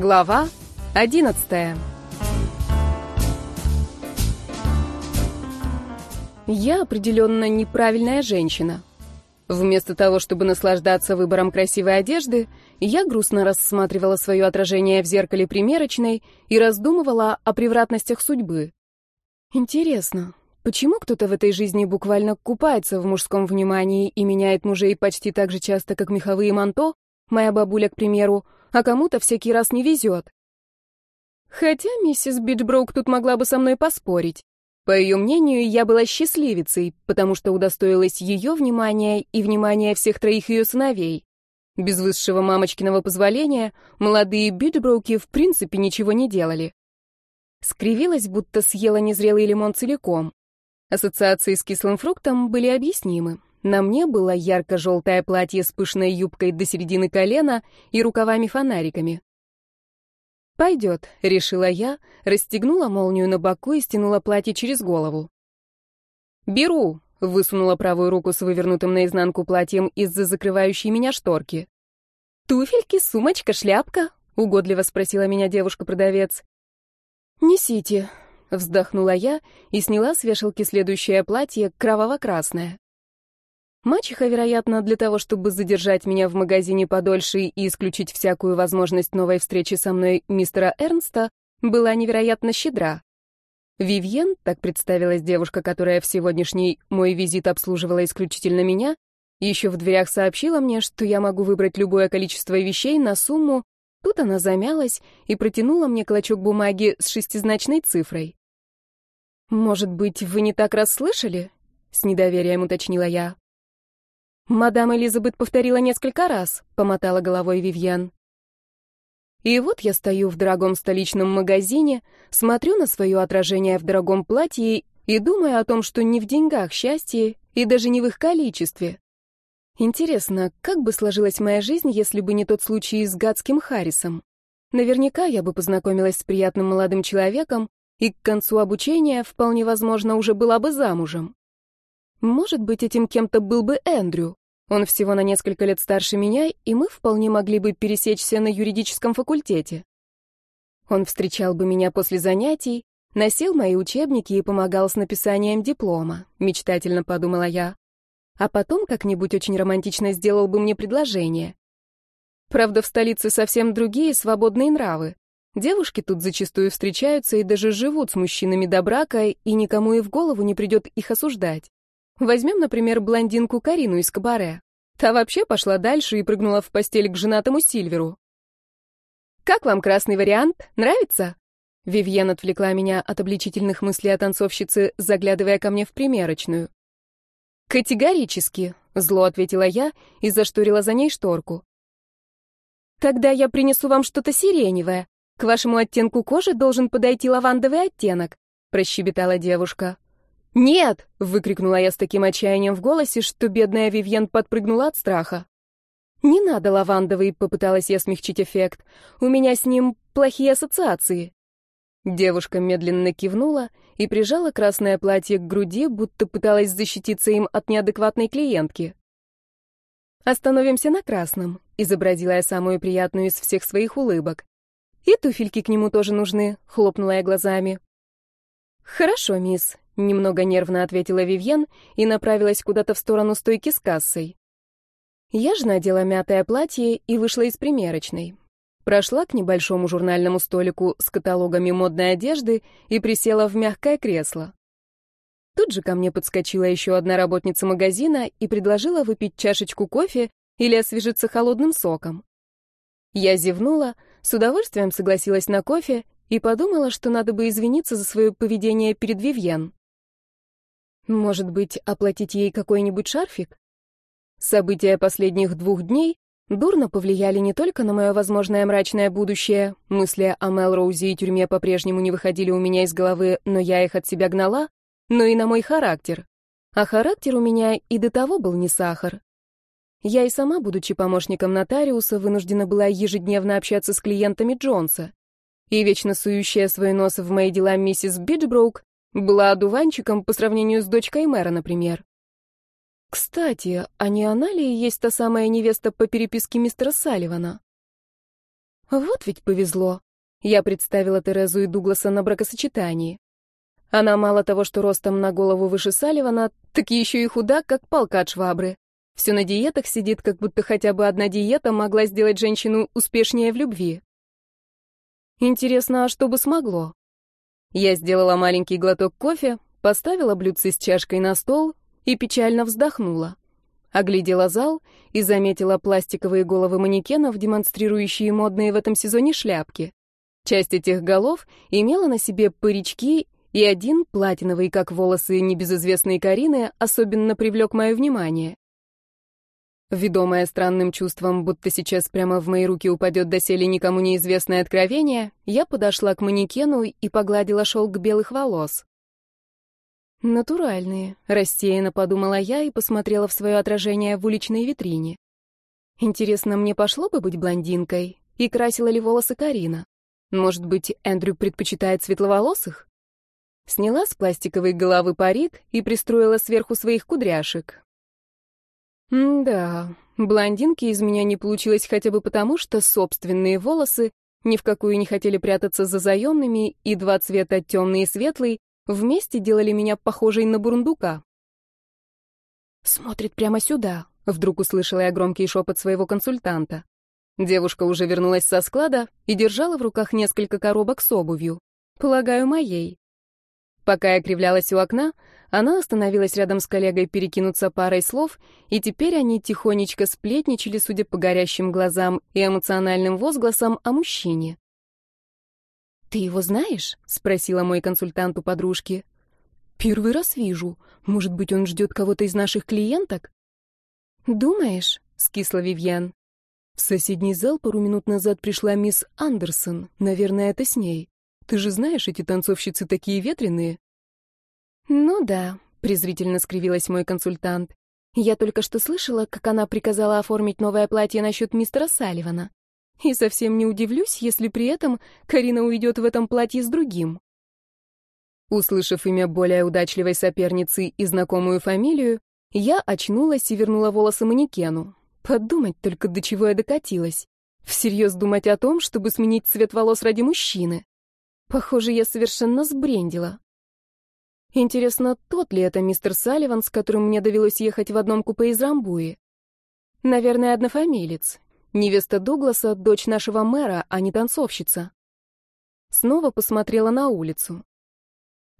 Глава 11 Я определенно неправильная женщина. Вместо того, чтобы наслаждаться выбором красивой одежды, я грустно рассматривала свое отражение в зеркале примерочной и раздумывала о превратностях судьбы. Интересно, почему кто-то в этой жизни буквально купается в мужском внимании и меняет мужей почти так же часто, как меховые манто, моя бабуля, к примеру, а кому-то всякий раз не везет. Хотя миссис Бичброук тут могла бы со мной поспорить. По ее мнению, я была счастливицей, потому что удостоилась ее внимания и внимания всех троих ее сыновей. Без высшего мамочкиного позволения молодые Бичброуки в принципе ничего не делали. Скривилась, будто съела незрелый лимон целиком. Ассоциации с кислым фруктом были объяснимы. На мне было ярко-желтое платье с пышной юбкой до середины колена и рукавами-фонариками. «Пойдет», — решила я, расстегнула молнию на боку и стянула платье через голову. «Беру», — высунула правую руку с вывернутым наизнанку платьем из-за закрывающей меня шторки. «Туфельки, сумочка, шляпка?» — угодливо спросила меня девушка-продавец. «Несите», — вздохнула я и сняла с вешалки следующее платье, кроваво-красное. Мачеха, вероятно, для того, чтобы задержать меня в магазине подольше и исключить всякую возможность новой встречи со мной мистера Эрнста, была невероятно щедра. Вивьен, так представилась девушка, которая в сегодняшний мой визит обслуживала исключительно меня, еще в дверях сообщила мне, что я могу выбрать любое количество вещей на сумму. Тут она замялась и протянула мне клочок бумаги с шестизначной цифрой. «Может быть, вы не так расслышали?» — с недоверием уточнила я. Мадам Элизабет повторила несколько раз, помотала головой Вивьен. И вот я стою в дорогом столичном магазине, смотрю на свое отражение в дорогом платье и думаю о том, что не в деньгах счастье и даже не в их количестве. Интересно, как бы сложилась моя жизнь, если бы не тот случай с гадским Харрисом? Наверняка я бы познакомилась с приятным молодым человеком и к концу обучения, вполне возможно, уже была бы замужем. Может быть, этим кем-то был бы Эндрю. Он всего на несколько лет старше меня, и мы вполне могли бы пересечься на юридическом факультете. Он встречал бы меня после занятий, носил мои учебники и помогал с написанием диплома, мечтательно подумала я. А потом как-нибудь очень романтично сделал бы мне предложение. Правда, в столице совсем другие свободные нравы. Девушки тут зачастую встречаются и даже живут с мужчинами до брака, и никому и в голову не придет их осуждать. Возьмем, например, блондинку Карину из кабаре. Та вообще пошла дальше и прыгнула в постель к женатому Сильверу. «Как вам красный вариант? Нравится?» Вивьен отвлекла меня от обличительных мыслей о танцовщице, заглядывая ко мне в примерочную. «Категорически», — зло ответила я и зашторила за ней шторку. «Тогда я принесу вам что-то сиреневое. К вашему оттенку кожи должен подойти лавандовый оттенок», — прощебетала девушка. «Нет!» — выкрикнула я с таким отчаянием в голосе, что бедная Вивьен подпрыгнула от страха. «Не надо лавандовый», — попыталась я смягчить эффект. «У меня с ним плохие ассоциации». Девушка медленно кивнула и прижала красное платье к груди, будто пыталась защититься им от неадекватной клиентки. «Остановимся на красном», — изобразила я самую приятную из всех своих улыбок. «И туфельки к нему тоже нужны», — хлопнула я глазами. «Хорошо, мисс», Немного нервно ответила Вивьен и направилась куда-то в сторону стойки с кассой. Я же надела мятое платье и вышла из примерочной. Прошла к небольшому журнальному столику с каталогами модной одежды и присела в мягкое кресло. Тут же ко мне подскочила еще одна работница магазина и предложила выпить чашечку кофе или освежиться холодным соком. Я зевнула, с удовольствием согласилась на кофе и подумала, что надо бы извиниться за свое поведение перед Вивьен. Может быть, оплатить ей какой-нибудь шарфик? События последних двух дней дурно повлияли не только на мое возможное мрачное будущее, мысли о Мелроузе и тюрьме по-прежнему не выходили у меня из головы, но я их от себя гнала, но и на мой характер. А характер у меня и до того был не сахар. Я и сама, будучи помощником нотариуса, вынуждена была ежедневно общаться с клиентами Джонса. И вечно сующая свой нос в мои дела миссис Биджброук была одуванчиком по сравнению с дочкой мэра, например. Кстати, а не она ли есть та самая невеста по переписке мистера Салливана? Вот ведь повезло. Я представила Терезу и Дугласа на бракосочетании. Она мало того, что ростом на голову выше Салливана, так еще и худа, как палка от швабры. Все на диетах сидит, как будто хотя бы одна диета могла сделать женщину успешнее в любви. Интересно, а что бы смогло? Я сделала маленький глоток кофе, поставила блюдце с чашкой на стол и печально вздохнула. Оглядела зал и заметила пластиковые головы манекенов, демонстрирующие модные в этом сезоне шляпки. Часть этих голов имела на себе парички и один, платиновый, как волосы небезызвестной Карины, особенно привлек мое внимание. Ведомая странным чувством, будто сейчас прямо в мои руки упадет доселе никому неизвестное откровение, я подошла к манекену и погладила шелк белых волос. «Натуральные», — рассеянно подумала я и посмотрела в свое отражение в уличной витрине. «Интересно, мне пошло бы быть блондинкой? И красила ли волосы Карина? Может быть, Эндрю предпочитает светловолосых?» Сняла с пластиковой головы парик и пристроила сверху своих кудряшек. М-да, блондинки из меня не получилось хотя бы потому, что собственные волосы ни в какую не хотели прятаться за заемными, и два цвета, темный и светлый, вместе делали меня похожей на бурундука. «Смотрит прямо сюда», — вдруг услышала я громкий шепот своего консультанта. Девушка уже вернулась со склада и держала в руках несколько коробок с обувью. Полагаю, моей. Пока я кривлялась у окна, она остановилась рядом с коллегой перекинуться парой слов, и теперь они тихонечко сплетничали, судя по горящим глазам и эмоциональным возгласам, о мужчине. «Ты его знаешь?» — спросила мой консультант у подружки. «Первый раз вижу. Может быть, он ждет кого-то из наших клиенток?» «Думаешь?» — скисла Вивьен. В соседний зал пару минут назад пришла мисс Андерсон. Наверное, это с ней. Ты же знаешь, эти танцовщицы такие ветреные. Ну да, презрительно скривилась мой консультант. Я только что слышала, как она приказала оформить новое платье насчет мистера Салливана. И совсем не удивлюсь, если при этом Карина уйдет в этом платье с другим. Услышав имя более удачливой соперницы и знакомую фамилию, я очнулась и вернула волосы манекену. Подумать только, до чего я докатилась. Всерьез думать о том, чтобы сменить цвет волос ради мужчины. Похоже, я совершенно сбрендила. Интересно, тот ли это мистер Салливан, с которым мне довелось ехать в одном купе из Рамбуи? Наверное, однофамилец. Невеста Дугласа — дочь нашего мэра, а не танцовщица. Снова посмотрела на улицу.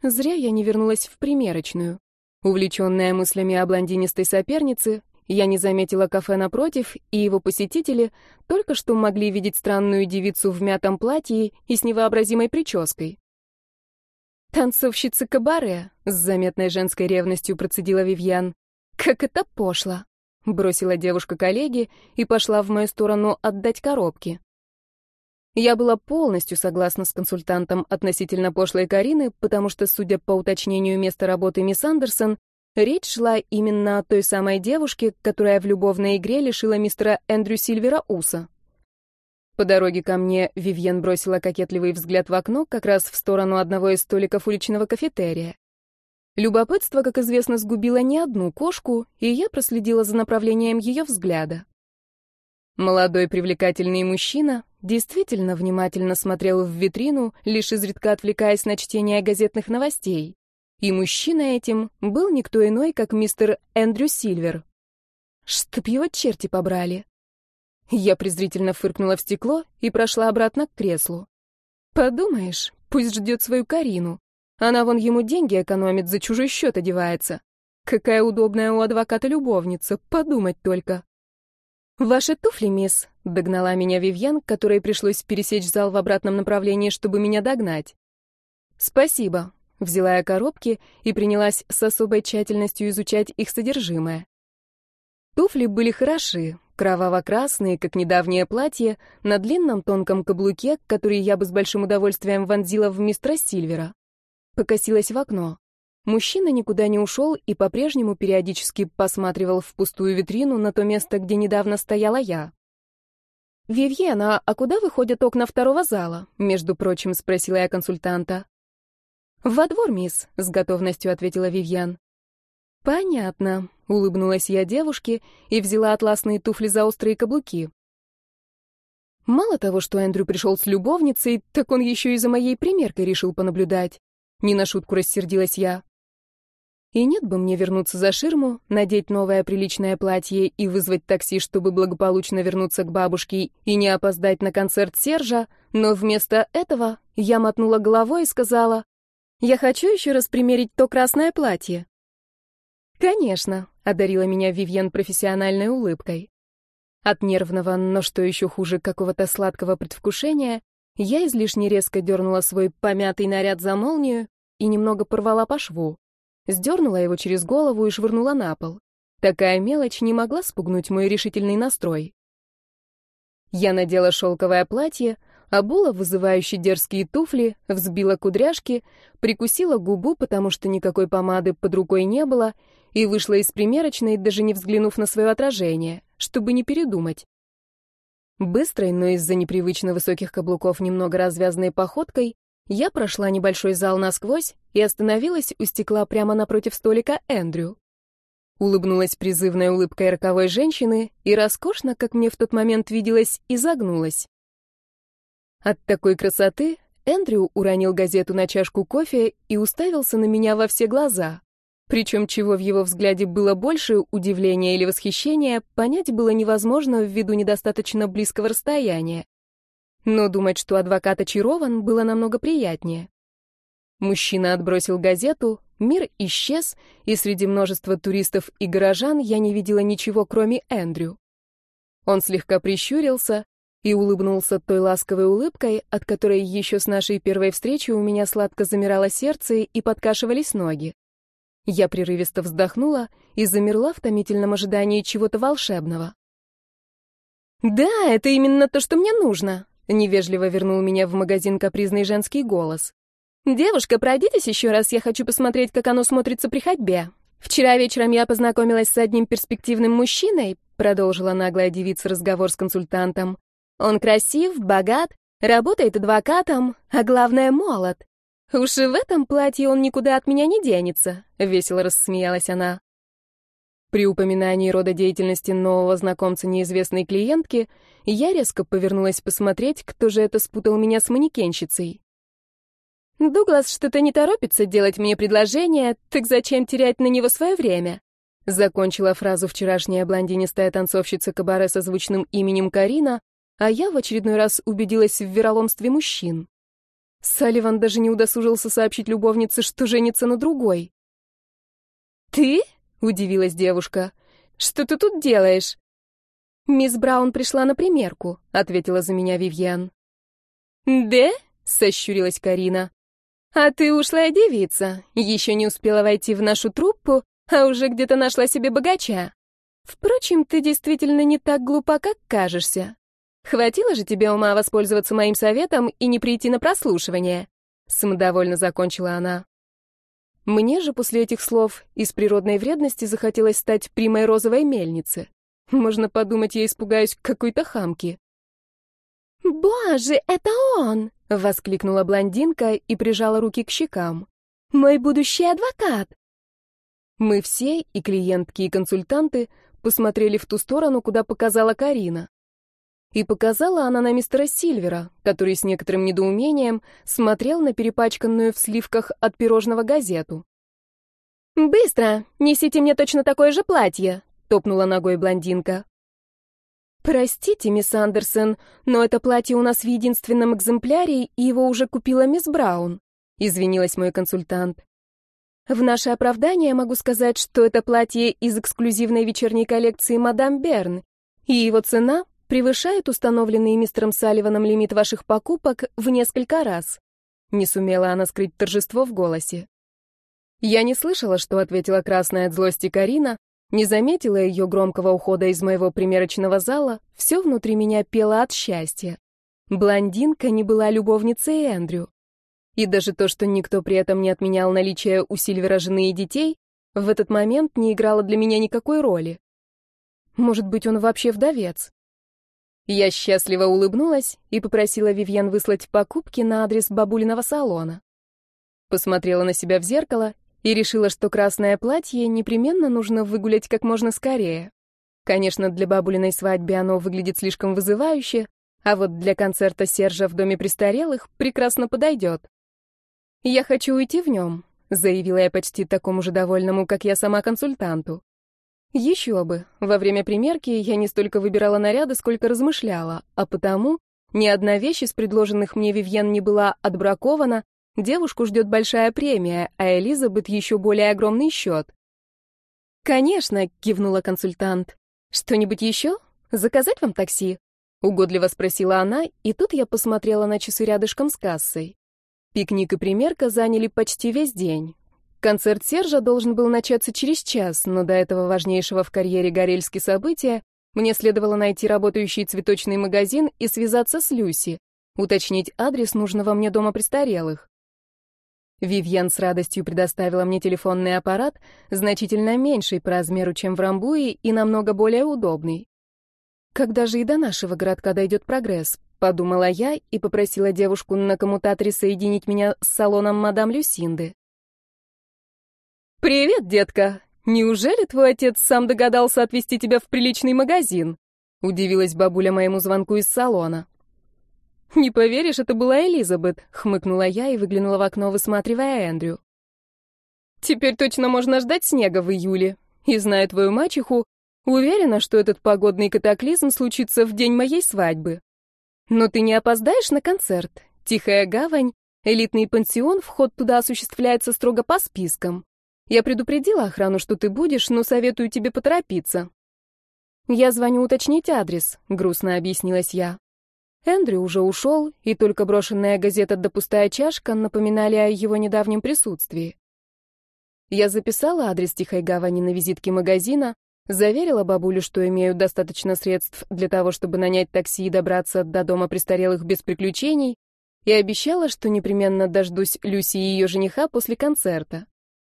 Зря я не вернулась в примерочную. Увлеченная мыслями о блондинистой сопернице, я не заметила кафе напротив, и его посетители только что могли видеть странную девицу в мятом платье и с невообразимой прической. «Танцовщица кабаре», — с заметной женской ревностью процедила Вивьян. «Как это пошло!» — бросила девушка коллеге и пошла в мою сторону отдать коробки. Я была полностью согласна с консультантом относительно пошлой Карины, потому что, судя по уточнению места работы мисс Андерсон, Речь шла именно о той самой девушке, которая в любовной игре лишила мистера Эндрю Сильвера уса. По дороге ко мне Вивьен бросила кокетливый взгляд в окно, как раз в сторону одного из столиков уличного кафетерия. Любопытство, как известно, сгубило не одну кошку, и я проследила за направлением ее взгляда. Молодой привлекательный мужчина действительно внимательно смотрел в витрину, лишь изредка отвлекаясь на чтение газетных новостей. И мужчина этим был никто иной, как мистер Эндрю Сильвер. Чтоб его черти побрали. Я презрительно фыркнула в стекло и прошла обратно к креслу. Подумаешь, пусть ждет свою Карину. Она вон ему деньги экономит, за чужой счет одевается. Какая удобная у адвоката любовница, подумать только. «Ваши туфли, мисс», — догнала меня Вивьен, которой пришлось пересечь зал в обратном направлении, чтобы меня догнать. «Спасибо», Взяла я коробки и принялась с особой тщательностью изучать их содержимое. Туфли были хороши, кроваво-красные, как недавнее платье, на длинном тонком каблуке, который я бы с большим удовольствием вонзила в мистера Сильвера. Покосилась в окно. Мужчина никуда не ушел и по-прежнему периодически посматривал в пустую витрину на то место, где недавно стояла я. «Вивьена, а куда выходят окна второго зала?» — между прочим, спросила я консультанта. «Во двор, мисс», — с готовностью ответила Вивьян. «Понятно», — улыбнулась я девушке и взяла атласные туфли за острые каблуки. Мало того, что Эндрю пришел с любовницей, так он еще и за моей примеркой решил понаблюдать. Не на шутку рассердилась я. И нет бы мне вернуться за ширму, надеть новое приличное платье и вызвать такси, чтобы благополучно вернуться к бабушке и не опоздать на концерт Сержа, но вместо этого я мотнула головой и сказала, «Я хочу еще раз примерить то красное платье». «Конечно», — одарила меня Вивьен профессиональной улыбкой. От нервного, но что еще хуже, какого-то сладкого предвкушения, я излишне резко дернула свой помятый наряд за молнию и немного порвала по шву. Сдернула его через голову и швырнула на пол. Такая мелочь не могла спугнуть мой решительный настрой. Я надела шелковое платье, обула вызывающие дерзкие туфли, взбила кудряшки, прикусила губу, потому что никакой помады под рукой не было, и вышла из примерочной, даже не взглянув на свое отражение, чтобы не передумать. Быстрой, но из-за непривычно высоких каблуков немного развязанной походкой, я прошла небольшой зал насквозь и остановилась у стекла прямо напротив столика Эндрю. Улыбнулась призывной улыбкой роковой женщины и роскошно, как мне в тот момент виделось, изогнулась. От такой красоты Эндрю уронил газету на чашку кофе и уставился на меня во все глаза. Причем чего в его взгляде было больше, удивления или восхищения, понять было невозможно ввиду недостаточно близкого расстояния. Но думать, что адвокат очарован, было намного приятнее. Мужчина отбросил газету, мир исчез, и среди множества туристов и горожан я не видела ничего, кроме Эндрю. Он слегка прищурился и улыбнулся той ласковой улыбкой, от которой еще с нашей первой встречи у меня сладко замирало сердце и подкашивались ноги. Я прерывисто вздохнула и замерла в томительном ожидании чего-то волшебного. «Да, это именно то, что мне нужно», Невежливо вернул меня в магазин капризный женский голос. «Девушка, пройдитесь еще раз, я хочу посмотреть, как оно смотрится при ходьбе. Вчера вечером я познакомилась с одним перспективным мужчиной», продолжила наглая девица разговор с консультантом. «Он красив, богат, работает адвокатом, а главное, молод. Уж и в этом платье он никуда от меня не денется», весело рассмеялась она. При упоминании рода деятельности нового знакомца неизвестной клиентки я резко повернулась посмотреть, кто же это спутал меня с манекенщицей. «Дуглас что-то не торопится делать мне предложение, так зачем терять на него свое время?» Закончила фразу вчерашняя блондинистая танцовщица кабаре со звучным именем Карина, а я в очередной раз убедилась в вероломстве мужчин. Салливан даже не удосужился сообщить любовнице, что женится на другой. «Ты?» — удивилась девушка. «Что ты тут делаешь?» «Мисс Браун пришла на примерку», — ответила за меня Вивьен. «Да?» — сощурилась Карина. «А ты ушлая девица, еще не успела войти в нашу труппу, а уже где-то нашла себе богача. Впрочем, ты действительно не так глупа, как кажешься. Хватило же тебе ума воспользоваться моим советом и не прийти на прослушивание?» Самодовольно закончила она. Мне же после этих слов из природной вредности захотелось стать примой розовой мельницы. Можно подумать, я испугаюсь какой-то хамки. «Боже, это он!» — воскликнула блондинка и прижала руки к щекам. «Мой будущий адвокат!» Мы все, и клиентки, и консультанты, посмотрели в ту сторону, куда показала Карина. И показала она на мистера Сильвера, который с некоторым недоумением смотрел на перепачканную в сливках от пирожного газету. «Быстро! Несите мне точно такое же платье!» — топнула ногой блондинка. «Простите, мисс Андерсон, но это платье у нас в единственном экземпляре, и его уже купила мисс Браун», — извинилась мой консультант. В наше оправдание могу сказать, что это платье из эксклюзивной вечерней коллекции «Мадам Берн», и его цена превышает установленный мистером Салливаном лимит ваших покупок в несколько раз. Не сумела она скрыть торжество в голосе. Я не слышала, что ответила красная от злости Карина, не заметила ее громкого ухода из моего примерочного зала, все внутри меня пело от счастья. Блондинка не была любовницей Эндрю. И даже то, что никто при этом не отменял наличие у Сильвера жены и детей, в этот момент не играло для меня никакой роли. Может быть, он вообще вдовец? Я счастливо улыбнулась и попросила Вивьен выслать покупки на адрес бабулиного салона. Посмотрела на себя в зеркало и решила, что красное платье непременно нужно выгулять как можно скорее. Конечно, для бабулиной свадьбы оно выглядит слишком вызывающе, а вот для концерта Сержа в доме престарелых прекрасно подойдет. «Я хочу уйти в нем», — заявила я почти такому же довольному, как я сама консультанту. Еще бы, во время примерки я не столько выбирала наряды, сколько размышляла, а потому ни одна вещь из предложенных мне Вивьен не была отбракована, девушку ждет большая премия, а Элизабет еще более огромный счет. «Конечно», — кивнула консультант. «Что-нибудь еще? Заказать вам такси?» Угодливо спросила она, и тут я посмотрела на часы рядышком с кассой. Пикник и примерка заняли почти весь день. Концерт Сержа должен был начаться через час, но до этого важнейшего в карьере Горельски события мне следовало найти работающий цветочный магазин и связаться с Люси, уточнить адрес нужного мне дома престарелых. Вивьен с радостью предоставила мне телефонный аппарат, значительно меньший по размеру, чем в Рамбуе, и намного более удобный. Когда же и до нашего городка дойдет прогресс, подумала я и попросила девушку на коммутаторе соединить меня с салоном мадам Люсинды. «Привет, детка! Неужели твой отец сам догадался отвезти тебя в приличный магазин?» — удивилась бабуля моему звонку из салона. «Не поверишь, это была Элизабет», — хмыкнула я и выглянула в окно, высматривая Эндрю. «Теперь точно можно ждать снега в июле. И, зная твою мачеху, Уверена, что этот погодный катаклизм случится в день моей свадьбы. Но ты не опоздаешь на концерт. Тихая гавань, элитный пансион, вход туда осуществляется строго по спискам. Я предупредила охрану, что ты будешь, но советую тебе поторопиться. Я звоню уточнить адрес, грустно объяснилась я. Эндрю уже ушел, и только брошенная газета да пустая чашка напоминали о его недавнем присутствии. Я записала адрес Тихой гавани на визитке магазина, Заверила бабулю, что имею достаточно средств для того, чтобы нанять такси и добраться до дома престарелых без приключений, и обещала, что непременно дождусь Люси и ее жениха после концерта.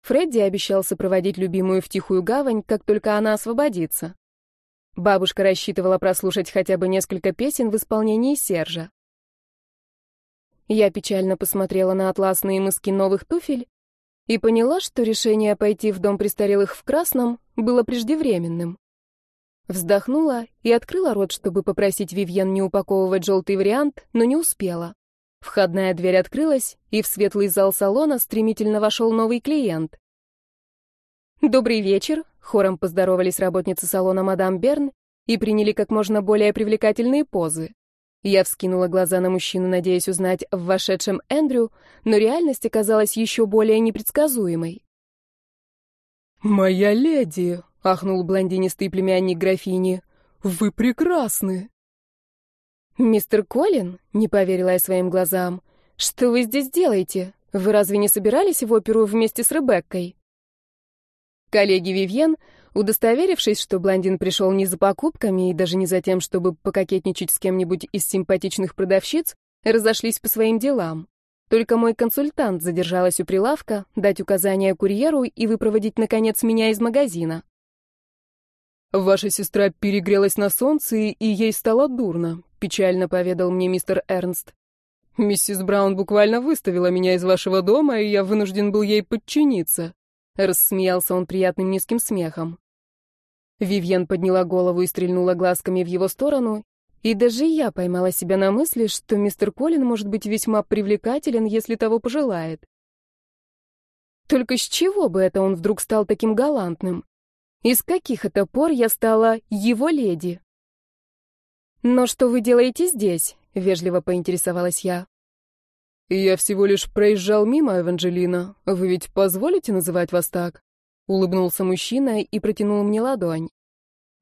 Фредди обещал сопроводить любимую в тихую гавань, как только она освободится. Бабушка рассчитывала прослушать хотя бы несколько песен в исполнении Сержа. Я печально посмотрела на атласные мыски новых туфель и поняла, что решение пойти в дом престарелых в Красном было преждевременным. Вздохнула и открыла рот, чтобы попросить Вивьен не упаковывать желтый вариант, но не успела. Входная дверь открылась, и в светлый зал салона стремительно вошел новый клиент. «Добрый вечер», — хором поздоровались работницы салона мадам Берн и приняли как можно более привлекательные позы. Я вскинула глаза на мужчину, надеясь узнать в вошедшем Эндрю, но реальность оказалась еще более непредсказуемой. «Моя леди!» — ахнул блондинистый племянник графини. «Вы прекрасны!» «Мистер Колин?» — не поверила я своим глазам. «Что вы здесь делаете? Вы разве не собирались в оперу вместе с Ребеккой?» Коллеги Вивьен Удостоверившись, что блондин пришел не за покупками и даже не за тем, чтобы пококетничать с кем-нибудь из симпатичных продавщиц, разошлись по своим делам. Только мой консультант задержалась у прилавка, дать указания курьеру и выпроводить, наконец, меня из магазина. «Ваша сестра перегрелась на солнце, и ей стало дурно», — печально поведал мне мистер Эрнст. «Миссис Браун буквально выставила меня из вашего дома, и я вынужден был ей подчиниться», — рассмеялся он приятным низким смехом. Вивьен подняла голову и стрельнула глазками в его сторону, и даже я поймала себя на мысли, что мистер Колин может быть весьма привлекателен, если того пожелает. Только с чего бы это он вдруг стал таким галантным? Из каких это пор я стала его леди? «Но что вы делаете здесь?» — вежливо поинтересовалась я. «Я всего лишь проезжал мимо, Эванжелина. Вы ведь позволите называть вас так?» Улыбнулся мужчина и протянул мне ладонь.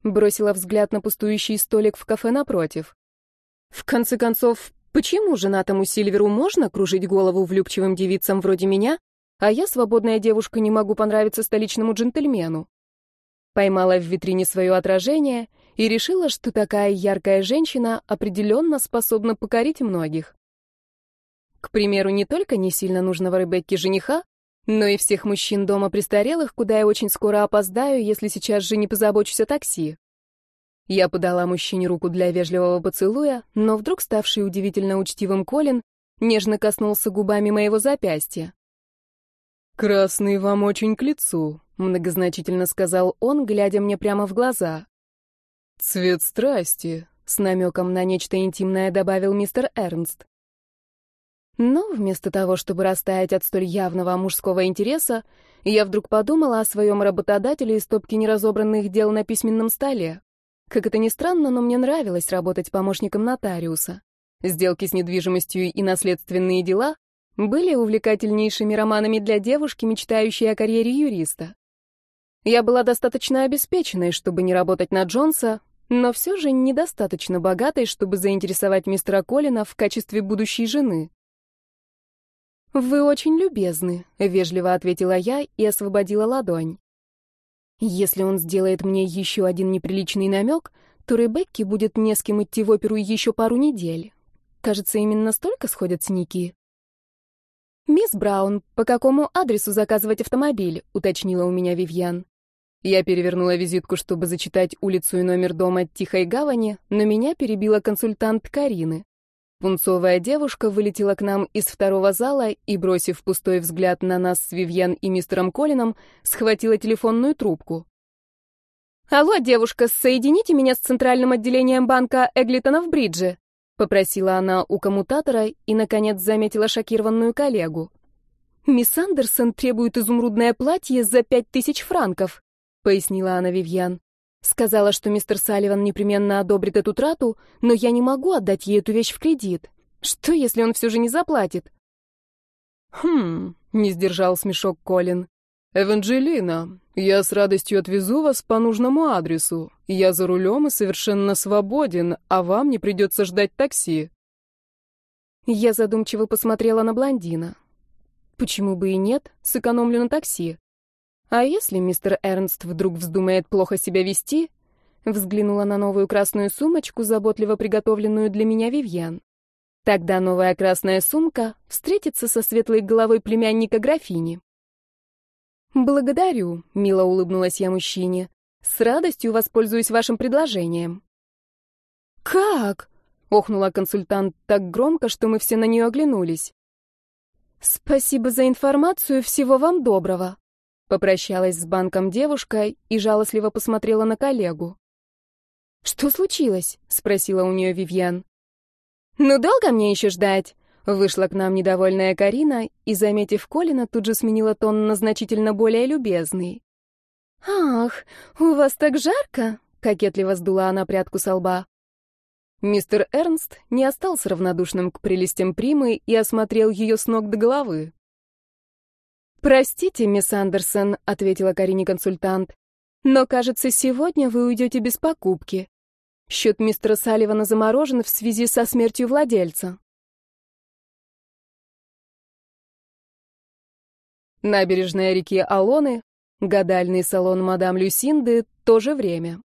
Бросила взгляд на пустующий столик в кафе напротив. В конце концов, почему женатому Сильверу можно кружить голову влюбчивым девицам вроде меня, а я, свободная девушка, не могу понравиться столичному джентльмену? Поймала в витрине свое отражение и решила, что такая яркая женщина определенно способна покорить многих. К примеру, не только не сильно нужного Ребекке жениха, но и всех мужчин дома престарелых, куда я очень скоро опоздаю, если сейчас же не позабочусь о такси. Я подала мужчине руку для вежливого поцелуя, но вдруг ставший удивительно учтивым Колин нежно коснулся губами моего запястья. «Красный вам очень к лицу», — многозначительно сказал он, глядя мне прямо в глаза. «Цвет страсти. с намеком на нечто интимное добавил мистер Эрнст. Но вместо того, чтобы растаять от столь явного мужского интереса, я вдруг подумала о своем работодателе и стопке неразобранных дел на письменном столе. Как это ни странно, но мне нравилось работать помощником нотариуса. Сделки с недвижимостью и наследственные дела были увлекательнейшими романами для девушки, мечтающей о карьере юриста. Я была достаточно обеспеченной, чтобы не работать на Джонса, но все же недостаточно богатой, чтобы заинтересовать мистера Коллина в качестве будущей жены. «Вы очень любезны», — вежливо ответила я и освободила ладонь. «Если он сделает мне еще один неприличный намек, то Ребекке будет не с кем идти в оперу еще пару недель. Кажется, именно столько сходят с Ники». «Мисс Браун, по какому адресу заказывать автомобиль?» — уточнила у меня Вивьян. Я перевернула визитку, чтобы зачитать улицу и номер дома Тихой Гавани, но меня перебила консультант Карины. Пунцовая девушка вылетела к нам из второго зала и, бросив пустой взгляд на нас с Вивьен и мистером Колином, схватила телефонную трубку. «Алло, девушка, соедините меня с центральным отделением банка Эглитона в Бридже», попросила она у коммутатора и, наконец, заметила шокированную коллегу. «Мисс Андерсон требует изумрудное платье за пять тысяч франков», пояснила она Вивьен. Сказала, что мистер Салливан непременно одобрит эту трату, но я не могу отдать ей эту вещь в кредит. Что, если он все же не заплатит? Хм, не сдержал смешок Колин. Эванжелина, я с радостью отвезу вас по нужному адресу. Я за рулем и совершенно свободен, а вам не придется ждать такси. Я задумчиво посмотрела на блондина. Почему бы и нет, сэкономлю на такси. А если мистер Эрнст вдруг вздумает плохо себя вести? Взглянула на новую красную сумочку, заботливо приготовленную для меня Вивьен. Тогда новая красная сумка встретится со светлой головой племянника графини. «Благодарю», — мило улыбнулась я мужчине. «С радостью воспользуюсь вашим предложением». «Как?» — охнула консультант так громко, что мы все на нее оглянулись. «Спасибо за информацию, всего вам доброго», Попрощалась с банком девушка и жалостливо посмотрела на коллегу. «Что случилось?» — спросила у нее Вивьян. «Ну долго мне еще ждать?» Вышла к нам недовольная Карина и, заметив Колина, тут же сменила тон на значительно более любезный. «Ах, у вас так жарко!» — кокетливо сдула она прядку со лба. Мистер Эрнст не остался равнодушным к прелестям Примы и осмотрел ее с ног до головы. «Простите, мисс Андерсон», — ответила Карине консультант, «но, кажется, сегодня вы уйдете без покупки. Счет мистера Салливана заморожен в связи со смертью владельца». Набережная реки Алоны, гадальный салон мадам Люсинды, то же время.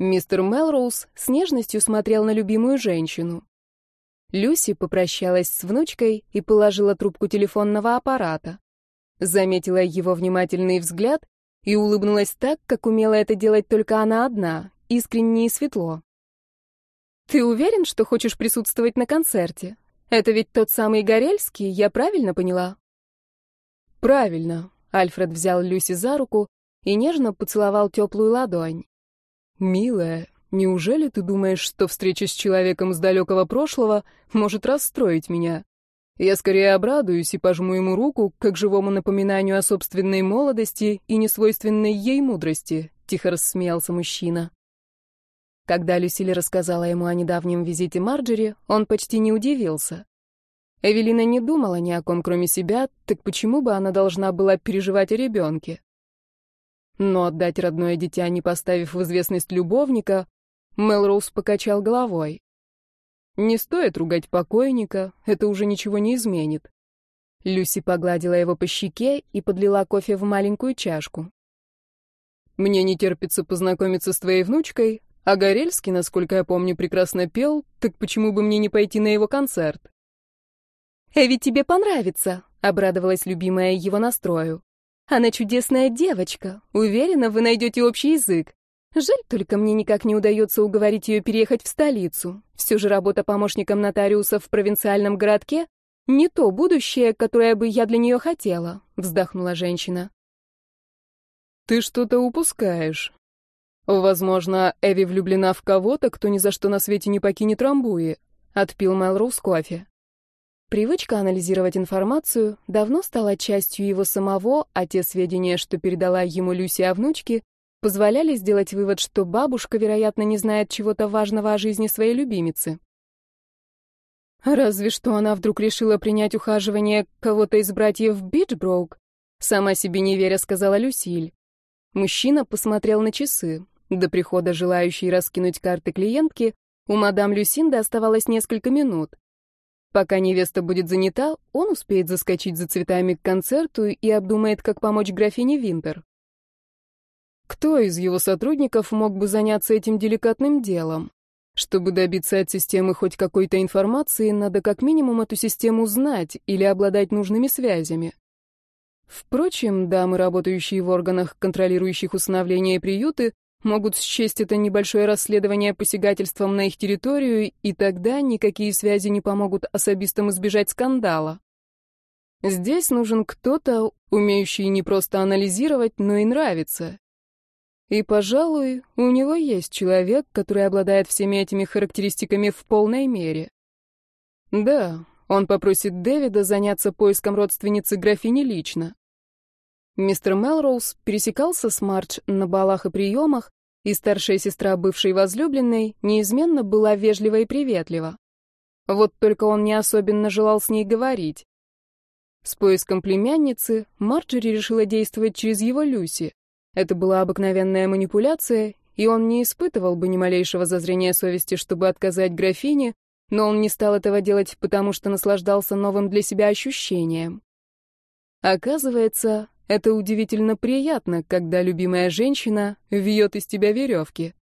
Мистер Мелроуз с нежностью смотрел на любимую женщину. Люси попрощалась с внучкой и положила трубку телефонного аппарата. Заметила его внимательный взгляд и улыбнулась так, как умела это делать только она одна, искренне и светло. «Ты уверен, что хочешь присутствовать на концерте? Это ведь тот самый Горельский, я правильно поняла?» «Правильно», — Альфред взял Люси за руку и нежно поцеловал теплую ладонь. «Милая, Неужели ты думаешь, что встреча с человеком с далекого прошлого может расстроить меня? Я скорее обрадуюсь и пожму ему руку, как живому напоминанию о собственной молодости и несвойственной ей мудрости», — тихо рассмеялся мужчина. Когда Люсиль рассказала ему о недавнем визите Марджери, он почти не удивился. Эвелина не думала ни о ком, кроме себя, так почему бы она должна была переживать о ребенке? Но отдать родное дитя, не поставив в известность любовника, Мелроуз покачал головой. «Не стоит ругать покойника, это уже ничего не изменит». Люси погладила его по щеке и подлила кофе в маленькую чашку. «Мне не терпится познакомиться с твоей внучкой, а Горельский, насколько я помню, прекрасно пел, так почему бы мне не пойти на его концерт?» «Э, ведь тебе понравится», — обрадовалась любимая его настрою. «Она чудесная девочка. Уверена, вы найдете общий язык. Жаль, только мне никак не удается уговорить ее переехать в столицу. Все же работа помощником нотариуса в провинциальном городке — не то будущее, которое бы я для нее хотела», — вздохнула женщина. «Ты что-то упускаешь. Возможно, Эви влюблена в кого-то, кто ни за что на свете не покинет Рамбуи. Отпил Мелроуз кофе. Привычка анализировать информацию давно стала частью его самого, а те сведения, что передала ему Люси о внучке, позволяли сделать вывод, что бабушка, вероятно, не знает чего-то важного о жизни своей любимицы. Разве что она вдруг решила принять ухаживание кого-то из братьев Бичброук, сама себе не веря, сказала Люсиль. Мужчина посмотрел на часы. До прихода желающей раскинуть карты клиентки у мадам Люсинды оставалось несколько минут. Пока невеста будет занята, он успеет заскочить за цветами к концерту и обдумает, как помочь графине Винтер. Кто из его сотрудников мог бы заняться этим деликатным делом? Чтобы добиться от системы хоть какой-то информации, надо как минимум эту систему знать или обладать нужными связями. Впрочем, дамы, работающие в органах, контролирующих усыновление и приюты, могут счесть это небольшое расследование посягательством на их территорию, и тогда никакие связи не помогут особистам избежать скандала. Здесь нужен кто-то, умеющий не просто анализировать, но и нравиться. И, пожалуй, у него есть человек, который обладает всеми этими характеристиками в полной мере. Да, он попросит Дэвида заняться поиском родственницы графини лично. Мистер Мелроуз пересекался с Мардж на балах и приемах, и старшая сестра бывшей возлюбленной неизменно была вежлива и приветлива. Вот только он не особенно желал с ней говорить. С поиском племянницы Марджери решила действовать через его Люси. Это была обыкновенная манипуляция, и он не испытывал бы ни малейшего зазрения совести, чтобы отказать графине, но он не стал этого делать, потому что наслаждался новым для себя ощущением. Оказывается, это удивительно приятно, когда любимая женщина вьет из тебя веревки.